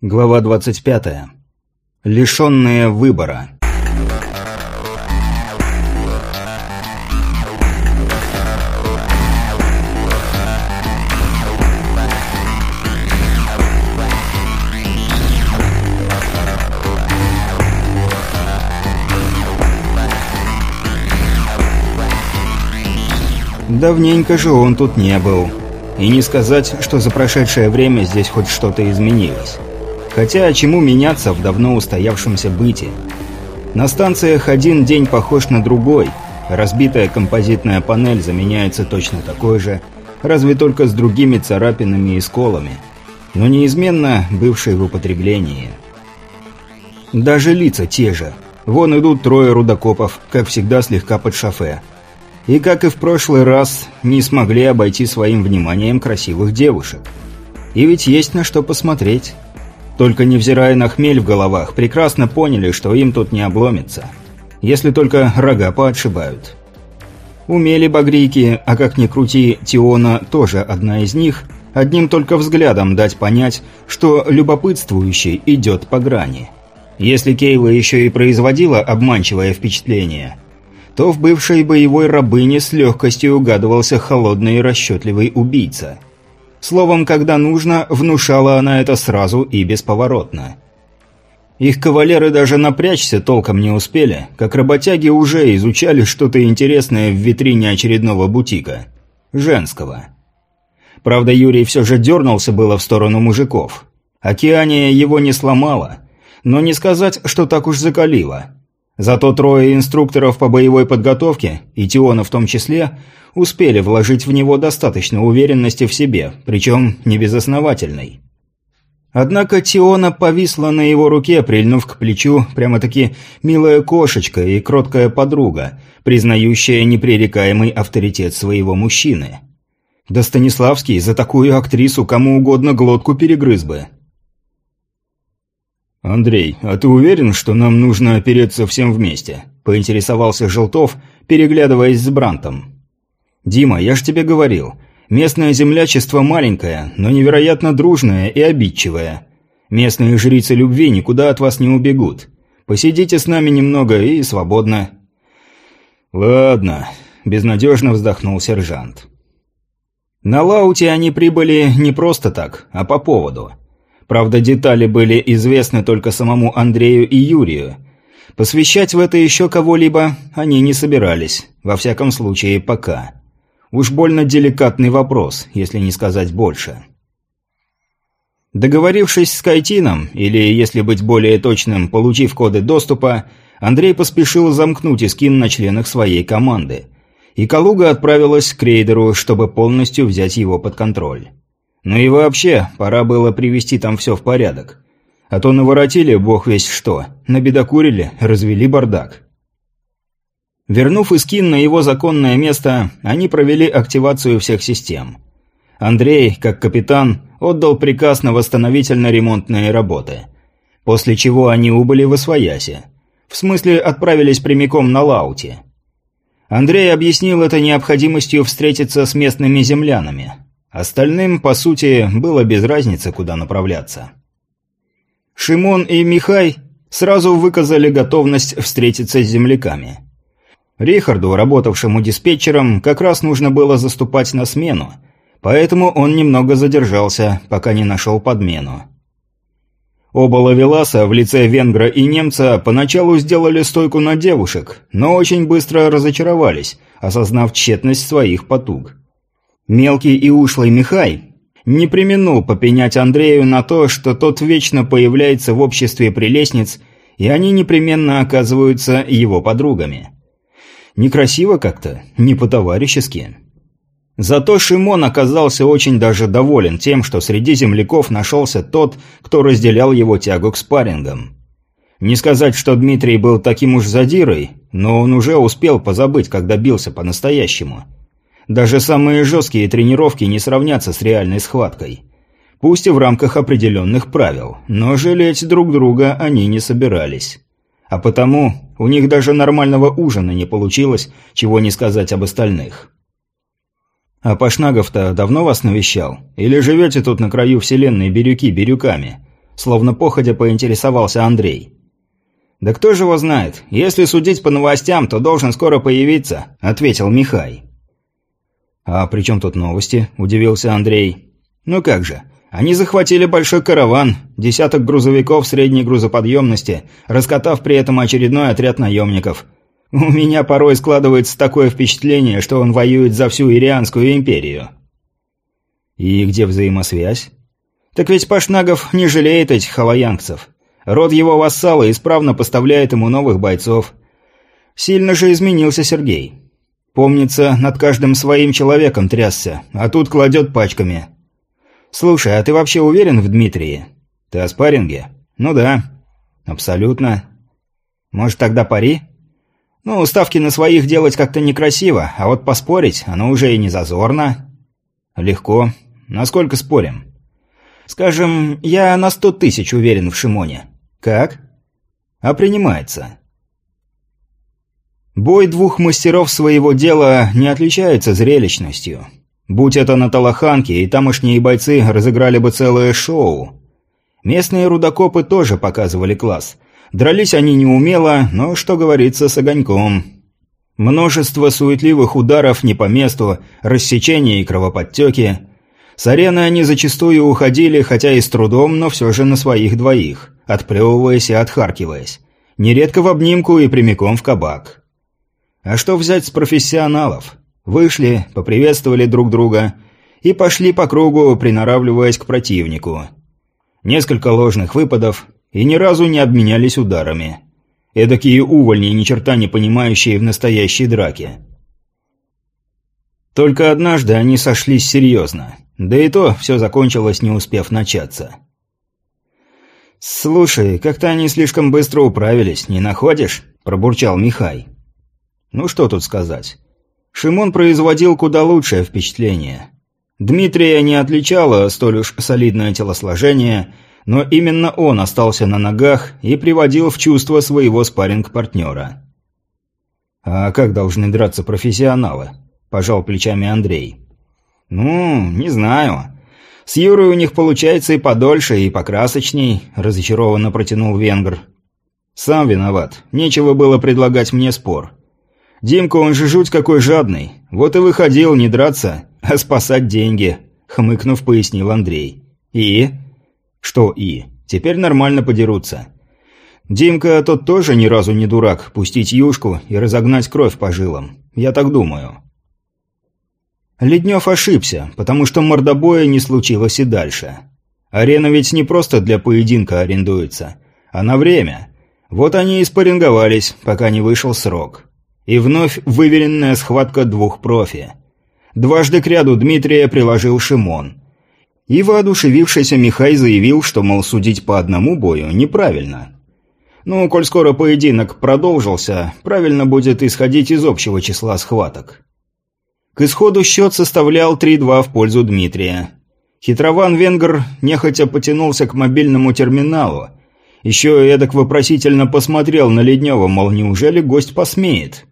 Глава 25. Лишенные выбора. Давненько же он тут не был. И не сказать, что за прошедшее время здесь хоть что-то изменилось. Хотя чему меняться в давно устоявшемся быте? На станциях один день похож на другой. Разбитая композитная панель заменяется точно такой же, разве только с другими царапинами и сколами, но неизменно бывшие в употреблении. Даже лица те же. Вон идут трое рудокопов, как всегда слегка под шофе. И, как и в прошлый раз, не смогли обойти своим вниманием красивых девушек. И ведь есть на что посмотреть. Только невзирая на хмель в головах, прекрасно поняли, что им тут не обломится. Если только рога поотшибают. Умели багрийки, а как ни крути, Тиона тоже одна из них, одним только взглядом дать понять, что любопытствующий идет по грани. Если Кейла еще и производила обманчивое впечатление, то в бывшей боевой рабыне с легкостью угадывался холодный и расчетливый убийца – Словом, когда нужно, внушала она это сразу и бесповоротно. Их кавалеры даже напрячься толком не успели, как работяги уже изучали что-то интересное в витрине очередного бутика. Женского. Правда, Юрий все же дернулся было в сторону мужиков. Океания его не сломала, но не сказать, что так уж закалила. Зато трое инструкторов по боевой подготовке, и Тиона в том числе, успели вложить в него достаточно уверенности в себе, причем не безосновательной. Однако Тиона повисла на его руке, прильнув к плечу прямо-таки милая кошечка и кроткая подруга, признающая непререкаемый авторитет своего мужчины. Да Станиславский за такую актрису кому угодно глотку перегрыз бы. «Андрей, а ты уверен, что нам нужно опереться всем вместе?» – поинтересовался Желтов, переглядываясь с Брантом. «Дима, я ж тебе говорил, местное землячество маленькое, но невероятно дружное и обидчивое. Местные жрицы любви никуда от вас не убегут. Посидите с нами немного и свободно». «Ладно», – безнадежно вздохнул сержант. На Лауте они прибыли не просто так, а по поводу – Правда, детали были известны только самому Андрею и Юрию. Посвящать в это еще кого-либо они не собирались, во всяком случае пока. Уж больно деликатный вопрос, если не сказать больше. Договорившись с Кайтином, или, если быть более точным, получив коды доступа, Андрей поспешил замкнуть Искин на членах своей команды. И Калуга отправилась к рейдеру, чтобы полностью взять его под контроль. Ну и вообще, пора было привести там все в порядок. А то наворотили бог весь что, набедокурили, развели бардак. Вернув Искин на его законное место, они провели активацию всех систем. Андрей, как капитан, отдал приказ на восстановительно-ремонтные работы. После чего они убыли в Освоясе. В смысле, отправились прямиком на Лауте. Андрей объяснил это необходимостью встретиться с местными землянами. Остальным, по сути, было без разницы, куда направляться. Шимон и Михай сразу выказали готовность встретиться с земляками. Рихарду, работавшему диспетчером, как раз нужно было заступать на смену, поэтому он немного задержался, пока не нашел подмену. Оба лавеласа в лице венгра и немца поначалу сделали стойку на девушек, но очень быстро разочаровались, осознав тщетность своих потуг. Мелкий и ушлый Михай не применул попенять Андрею на то, что тот вечно появляется в обществе прелестниц, и они непременно оказываются его подругами. Некрасиво как-то, не по-товарищески. Зато Шимон оказался очень даже доволен тем, что среди земляков нашелся тот, кто разделял его тягу к спаррингам. Не сказать, что Дмитрий был таким уж задирой, но он уже успел позабыть, когда бился по-настоящему – даже самые жесткие тренировки не сравнятся с реальной схваткой. Пусть и в рамках определенных правил, но жалеть друг друга они не собирались. А потому у них даже нормального ужина не получилось, чего не сказать об остальных. «А Пашнагов-то давно вас навещал? Или живете тут на краю вселенной бирюки бирюками?» Словно походя поинтересовался Андрей. «Да кто же его знает? Если судить по новостям, то должен скоро появиться», — ответил Михай. «А при чем тут новости?» – удивился Андрей. «Ну как же. Они захватили большой караван, десяток грузовиков средней грузоподъемности, раскатав при этом очередной отряд наемников. У меня порой складывается такое впечатление, что он воюет за всю Ирианскую империю». «И где взаимосвязь?» «Так ведь Пашнагов не жалеет этих халаянцев. Род его вассала исправно поставляет ему новых бойцов. Сильно же изменился Сергей». Помнится, над каждым своим человеком трясся, а тут кладет пачками. Слушай, а ты вообще уверен в Дмитрии? Ты о спарринге? Ну да. Абсолютно. Может, тогда пари? Ну, ставки на своих делать как-то некрасиво, а вот поспорить, оно уже и не зазорно. Легко. Насколько спорим? Скажем, я на сто тысяч уверен в Шимоне. Как? А принимается. Бой двух мастеров своего дела не отличается зрелищностью. Будь это на Талаханке, и тамошние бойцы разыграли бы целое шоу. Местные рудокопы тоже показывали класс. Дрались они неумело, но, что говорится, с огоньком. Множество суетливых ударов не по месту, рассечения и кровоподтеки. С арены они зачастую уходили, хотя и с трудом, но все же на своих двоих, отплевываясь и отхаркиваясь. Нередко в обнимку и прямиком в кабак. А что взять с профессионалов? Вышли, поприветствовали друг друга и пошли по кругу, приноравливаясь к противнику. Несколько ложных выпадов и ни разу не обменялись ударами. Эдакие увольни, ни черта не понимающие в настоящей драке. Только однажды они сошлись серьезно. Да и то все закончилось, не успев начаться. «Слушай, как-то они слишком быстро управились, не находишь?» – пробурчал Михай. Ну что тут сказать. Шимон производил куда лучшее впечатление. Дмитрия не отличало столь уж солидное телосложение, но именно он остался на ногах и приводил в чувство своего спарринг-партнера. «А как должны драться профессионалы?» – пожал плечами Андрей. «Ну, не знаю. С Юрой у них получается и подольше, и покрасочней», – разочарованно протянул венгр. «Сам виноват. Нечего было предлагать мне спор. Димка, он же жуть какой жадный. Вот и выходил не драться, а спасать деньги», — хмыкнув, пояснил Андрей. «И?» «Что «и?» Теперь нормально подерутся. Димка тот тоже ни разу не дурак, пустить юшку и разогнать кровь по жилам. Я так думаю». Леднев ошибся, потому что мордобоя не случилось и дальше. Арена ведь не просто для поединка арендуется, а на время. Вот они и спарринговались, пока не вышел срок. И вновь выверенная схватка двух профи. Дважды к ряду Дмитрия приложил Шимон. И воодушевившийся Михай заявил, что, мол, судить по одному бою неправильно. Ну, коль скоро поединок продолжился, правильно будет исходить из общего числа схваток. К исходу счет составлял 3-2 в пользу Дмитрия. Хитрован Венгр нехотя потянулся к мобильному терминалу. Еще эдак вопросительно посмотрел на Леднева, мол, неужели гость посмеет?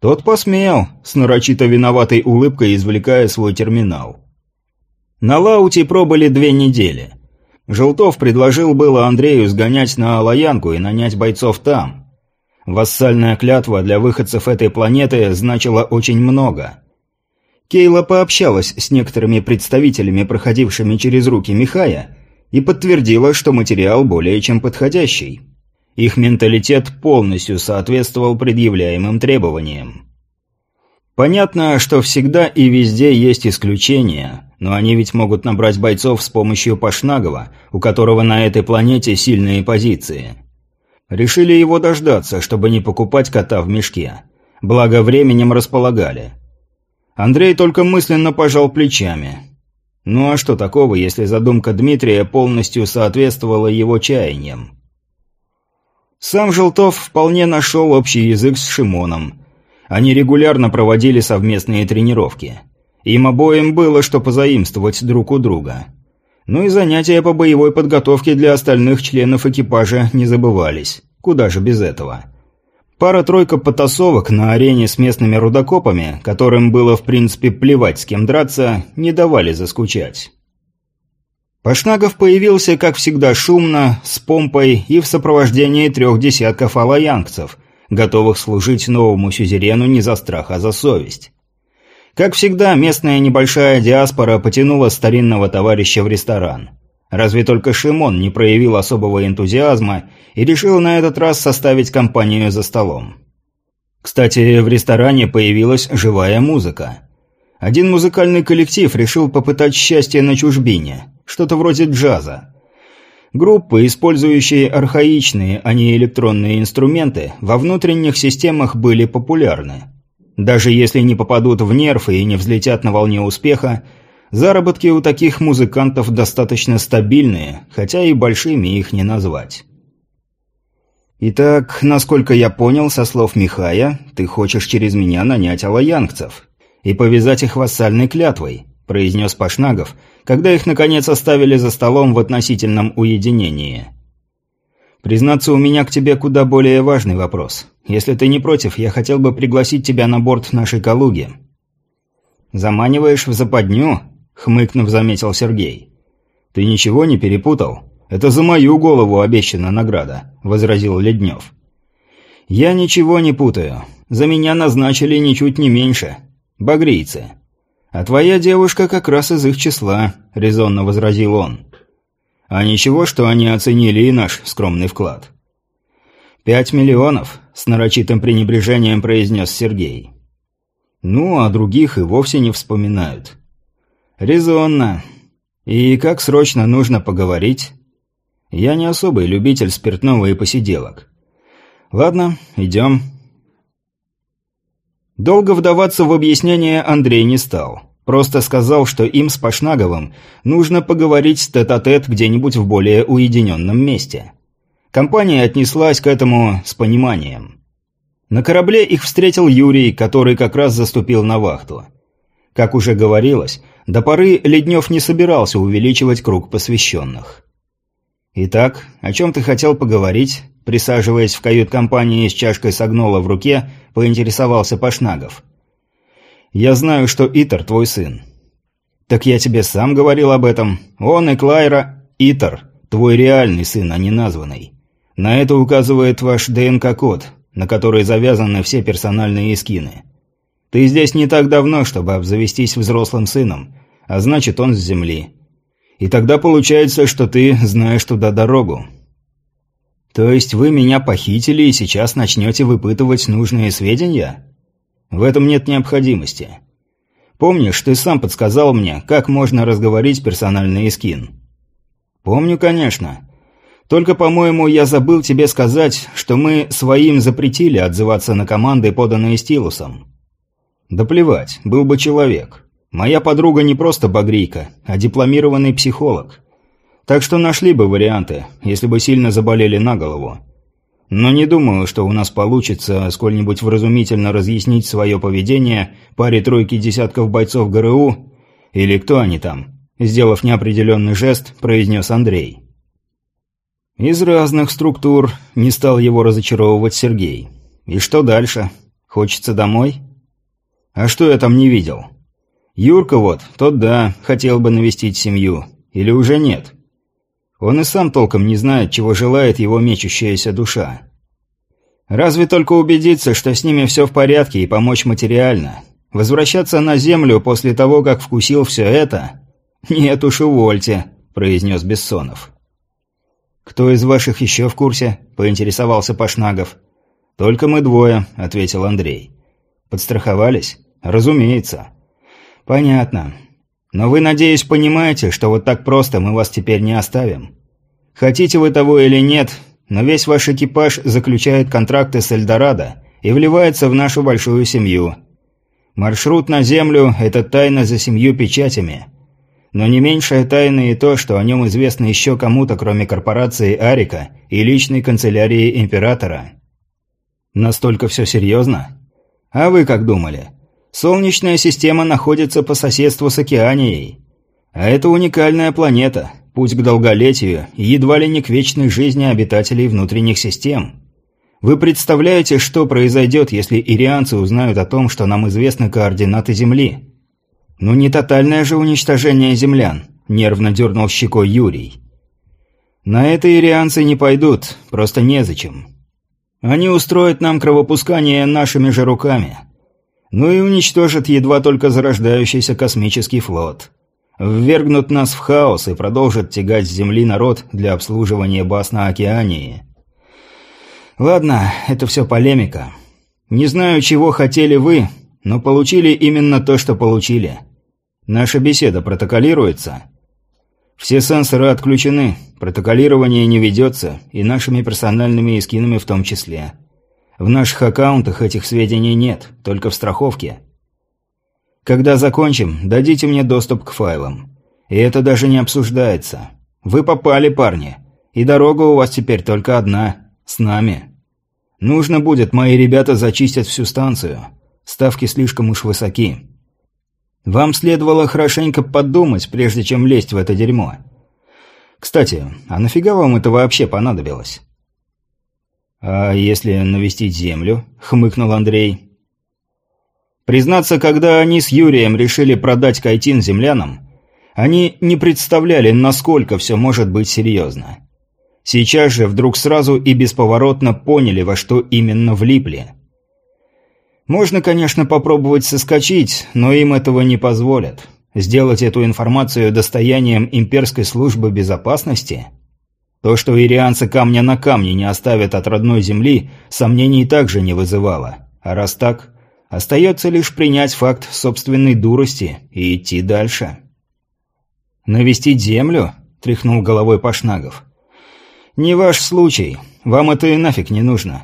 Тот посмел, с нарочито виноватой улыбкой извлекая свой терминал. На Лауте пробыли две недели. Желтов предложил было Андрею сгонять на Алаянку и нанять бойцов там. Вассальная клятва для выходцев этой планеты значила очень много. Кейла пообщалась с некоторыми представителями, проходившими через руки Михая, и подтвердила, что материал более чем подходящий. Их менталитет полностью соответствовал предъявляемым требованиям. Понятно, что всегда и везде есть исключения, но они ведь могут набрать бойцов с помощью Пашнагова, у которого на этой планете сильные позиции. Решили его дождаться, чтобы не покупать кота в мешке. Благо временем располагали. Андрей только мысленно пожал плечами. Ну а что такого, если задумка Дмитрия полностью соответствовала его чаяниям? Сам Желтов вполне нашел общий язык с Шимоном. Они регулярно проводили совместные тренировки. Им обоим было что позаимствовать друг у друга. Ну и занятия по боевой подготовке для остальных членов экипажа не забывались. Куда же без этого? Пара-тройка потасовок на арене с местными рудокопами, которым было в принципе плевать с кем драться, не давали заскучать. Пашнагов появился, как всегда, шумно, с помпой и в сопровождении трех десятков алаянцев, готовых служить новому сюзерену не за страх, а за совесть. Как всегда, местная небольшая диаспора потянула старинного товарища в ресторан. Разве только Шимон не проявил особого энтузиазма и решил на этот раз составить компанию за столом. Кстати, в ресторане появилась живая музыка. Один музыкальный коллектив решил попытать счастье на чужбине, что-то вроде джаза. Группы, использующие архаичные, а не электронные инструменты, во внутренних системах были популярны. Даже если не попадут в нерв и не взлетят на волне успеха, заработки у таких музыкантов достаточно стабильные, хотя и большими их не назвать. «Итак, насколько я понял со слов Михая, ты хочешь через меня нанять алаянцев и повязать их вассальной клятвой», произнес Пашнагов, когда их наконец оставили за столом в относительном уединении. «Признаться, у меня к тебе куда более важный вопрос. Если ты не против, я хотел бы пригласить тебя на борт нашей Калуги». «Заманиваешь в западню?» – хмыкнув, заметил Сергей. «Ты ничего не перепутал? Это за мою голову обещана награда», – возразил Леднев. «Я ничего не путаю. За меня назначили ничуть не меньше. Багрийцы. А твоя девушка как раз из их числа», – резонно возразил он. «А ничего, что они оценили и наш скромный вклад». «Пять миллионов», – с нарочитым пренебрежением произнес Сергей. «Ну, а других и вовсе не вспоминают». «Резонно. И как срочно нужно поговорить?» «Я не особый любитель спиртного и посиделок». «Ладно, идем». Долго вдаваться в объяснение Андрей не стал. Просто сказал, что им с Пашнаговым нужно поговорить тет-а-тет -тет где-нибудь в более уединенном месте. Компания отнеслась к этому с пониманием. На корабле их встретил Юрий, который как раз заступил на вахту. Как уже говорилось, до поры Леднев не собирался увеличивать круг посвященных. «Итак, о чем ты хотел поговорить?» Присаживаясь в кают-компании с чашкой согнола в руке, поинтересовался Пашнагов. «Я знаю, что Итер твой сын». «Так я тебе сам говорил об этом. Он и Клайра... Итер, твой реальный сын, а не названный. На это указывает ваш ДНК-код, на который завязаны все персональные скины. Ты здесь не так давно, чтобы обзавестись взрослым сыном, а значит, он с земли. И тогда получается, что ты знаешь туда дорогу. То есть вы меня похитили и сейчас начнете выпытывать нужные сведения? В этом нет необходимости. Помнишь, ты сам подсказал мне, как можно разговорить персональный скин? Помню, конечно. Только, по-моему, я забыл тебе сказать, что мы своим запретили отзываться на команды, поданные стилусом. Да плевать, был бы человек. Моя подруга не просто багрийка, а дипломированный психолог. Так что нашли бы варианты, если бы сильно заболели на голову. Но не думаю, что у нас получится сколь-нибудь вразумительно разъяснить свое поведение паре тройки десятков бойцов ГРУ, или кто они там, сделав неопределенный жест, произнес Андрей. Из разных структур не стал его разочаровывать Сергей. И что дальше? Хочется домой? А что я там не видел? Юрка вот, тот да, хотел бы навестить семью. Или уже нет? Он и сам толком не знает, чего желает его мечущаяся душа. Разве только убедиться, что с ними все в порядке и помочь материально. Возвращаться на землю после того, как вкусил все это? Нет уж, увольте, произнес Бессонов. «Кто из ваших еще в курсе?» – поинтересовался Пашнагов. «Только мы двое», – ответил Андрей. «Подстраховались?» «Разумеется». «Понятно. Но вы, надеюсь, понимаете, что вот так просто мы вас теперь не оставим. Хотите вы того или нет, но весь ваш экипаж заключает контракты с Эльдорадо и вливается в нашу большую семью. Маршрут на Землю – это тайна за семью печатями». Но не меньшая тайна и то, что о нем известно еще кому-то, кроме корпорации Арика и личной канцелярии Императора. Настолько все серьезно? А вы как думали? Солнечная система находится по соседству с Океанией. А это уникальная планета, путь к долголетию и едва ли не к вечной жизни обитателей внутренних систем. Вы представляете, что произойдет, если ирианцы узнают о том, что нам известны координаты Земли? Ну не тотальное же уничтожение землян. нервно дернул щекой Юрий. «На это ирианцы не пойдут, просто незачем. Они устроят нам кровопускание нашими же руками. Ну и уничтожат едва только зарождающийся космический флот. Ввергнут нас в хаос и продолжат тягать с Земли народ для обслуживания баз на Океании. Ладно, это все полемика. Не знаю, чего хотели вы, но получили именно то, что получили. Наша беседа протоколируется. Все сенсоры отключены, протоколирование не ведется, и нашими персональными эскинами в том числе. В наших аккаунтах этих сведений нет, только в страховке. Когда закончим, дадите мне доступ к файлам. И это даже не обсуждается. Вы попали, парни. И дорога у вас теперь только одна. С нами. Нужно будет, мои ребята зачистят всю станцию. Ставки слишком уж высоки. Вам следовало хорошенько подумать, прежде чем лезть в это дерьмо. Кстати, а нафига вам это вообще понадобилось? «А если навестить землю?» — хмыкнул Андрей. Признаться, когда они с Юрием решили продать Кайтин землянам, они не представляли, насколько все может быть серьезно. Сейчас же вдруг сразу и бесповоротно поняли, во что именно влипли. Можно, конечно, попробовать соскочить, но им этого не позволят. Сделать эту информацию достоянием имперской службы безопасности? То, что ирианцы камня на камне не оставят от родной земли, сомнений также не вызывало. А раз так, остается лишь принять факт собственной дурости и идти дальше. «Навестить землю?» – тряхнул головой Пашнагов. «Не ваш случай. Вам это и нафиг не нужно».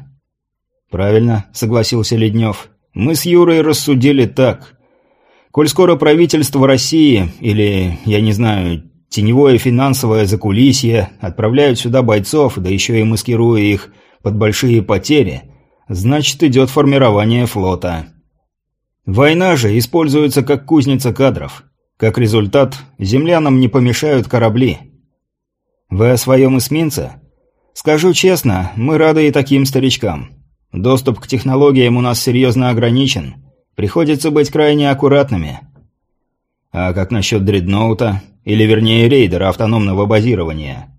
«Правильно», – согласился Леднев. Мы с Юрой рассудили так. Коль скоро правительство России, или, я не знаю, теневое финансовое закулисье, отправляют сюда бойцов, да еще и маскируя их под большие потери, значит идет формирование флота. Война же используется как кузница кадров. Как результат, землянам не помешают корабли. Вы о своем эсминце? Скажу честно, мы рады и таким старичкам. Доступ к технологиям у нас серьезно ограничен. Приходится быть крайне аккуратными. А как насчет дредноута? Или вернее рейдера автономного базирования?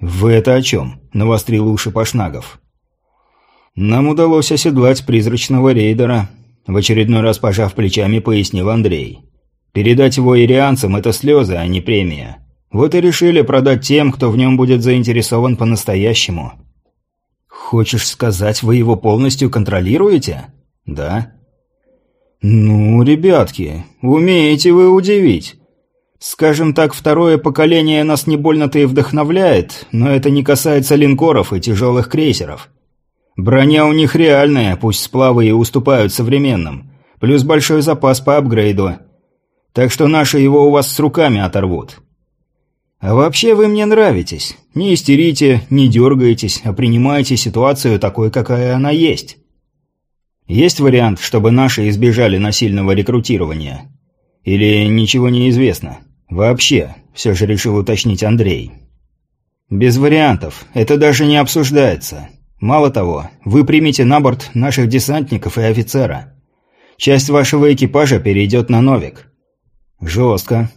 «Вы это о чем?» – навострил уши Пашнагов. «Нам удалось оседлать призрачного рейдера», – в очередной раз пожав плечами, пояснил Андрей. «Передать его ирианцам – это слезы, а не премия. Вот и решили продать тем, кто в нем будет заинтересован по-настоящему». «Хочешь сказать, вы его полностью контролируете?» «Да». «Ну, ребятки, умеете вы удивить. Скажем так, второе поколение нас не больно-то и вдохновляет, но это не касается линкоров и тяжелых крейсеров. Броня у них реальная, пусть сплавы и уступают современным, плюс большой запас по апгрейду. Так что наши его у вас с руками оторвут. А вообще вы мне нравитесь. Не истерите, не дергаетесь, а принимаете ситуацию такой, какая она есть. Есть вариант, чтобы наши избежали насильного рекрутирования? Или ничего не известно? Вообще, все же решил уточнить Андрей. Без вариантов, это даже не обсуждается. Мало того, вы примете на борт наших десантников и офицера. Часть вашего экипажа перейдет на Новик. Жестко.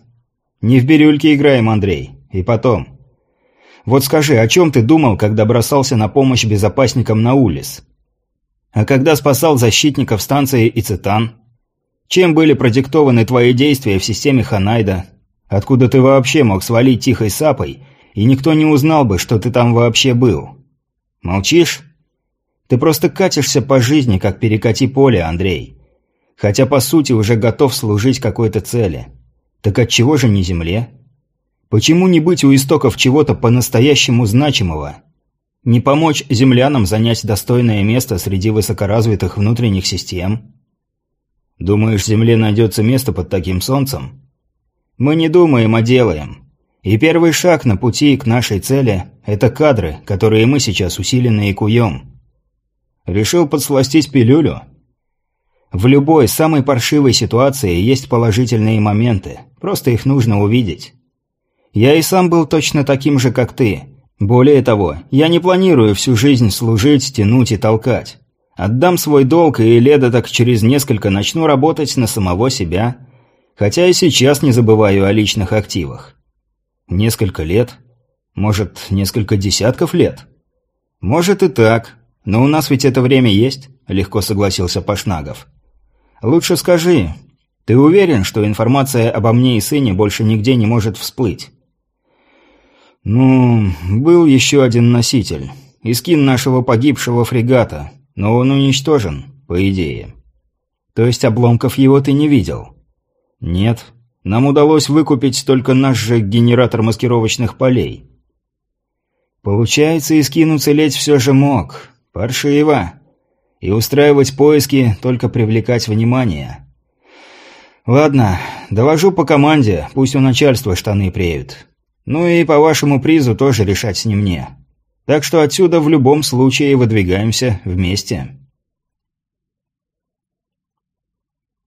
Не в бирюльке играем, Андрей. И потом. Вот скажи, о чем ты думал, когда бросался на помощь безопасникам на улиц? А когда спасал защитников станции Ицетан? Чем были продиктованы твои действия в системе Ханайда? Откуда ты вообще мог свалить тихой сапой, и никто не узнал бы, что ты там вообще был? Молчишь? Ты просто катишься по жизни, как перекати поле, Андрей. Хотя, по сути, уже готов служить какой-то цели. Так от чего же не земле? Почему не быть у истоков чего-то по-настоящему значимого? Не помочь землянам занять достойное место среди высокоразвитых внутренних систем? Думаешь, Земле найдется место под таким солнцем? Мы не думаем, а делаем. И первый шаг на пути к нашей цели – это кадры, которые мы сейчас усиленно и куем. Решил подсластить пилюлю? В любой, самой паршивой ситуации есть положительные моменты, просто их нужно увидеть. Я и сам был точно таким же, как ты. Более того, я не планирую всю жизнь служить, тянуть и толкать. Отдам свой долг и лето так через несколько начну работать на самого себя. Хотя и сейчас не забываю о личных активах. Несколько лет? Может, несколько десятков лет? Может и так. Но у нас ведь это время есть, легко согласился Пашнагов. Лучше скажи, ты уверен, что информация обо мне и сыне больше нигде не может всплыть? Ну, был еще один носитель. Искин нашего погибшего фрегата, но он уничтожен, по идее. То есть обломков его ты не видел? Нет. Нам удалось выкупить только наш же генератор маскировочных полей. Получается, Искин уцелеть все же мог. Паршиво. И устраивать поиски, только привлекать внимание. Ладно, довожу по команде, пусть у начальства штаны преют. Ну и по вашему призу тоже решать не мне. Так что отсюда в любом случае выдвигаемся вместе.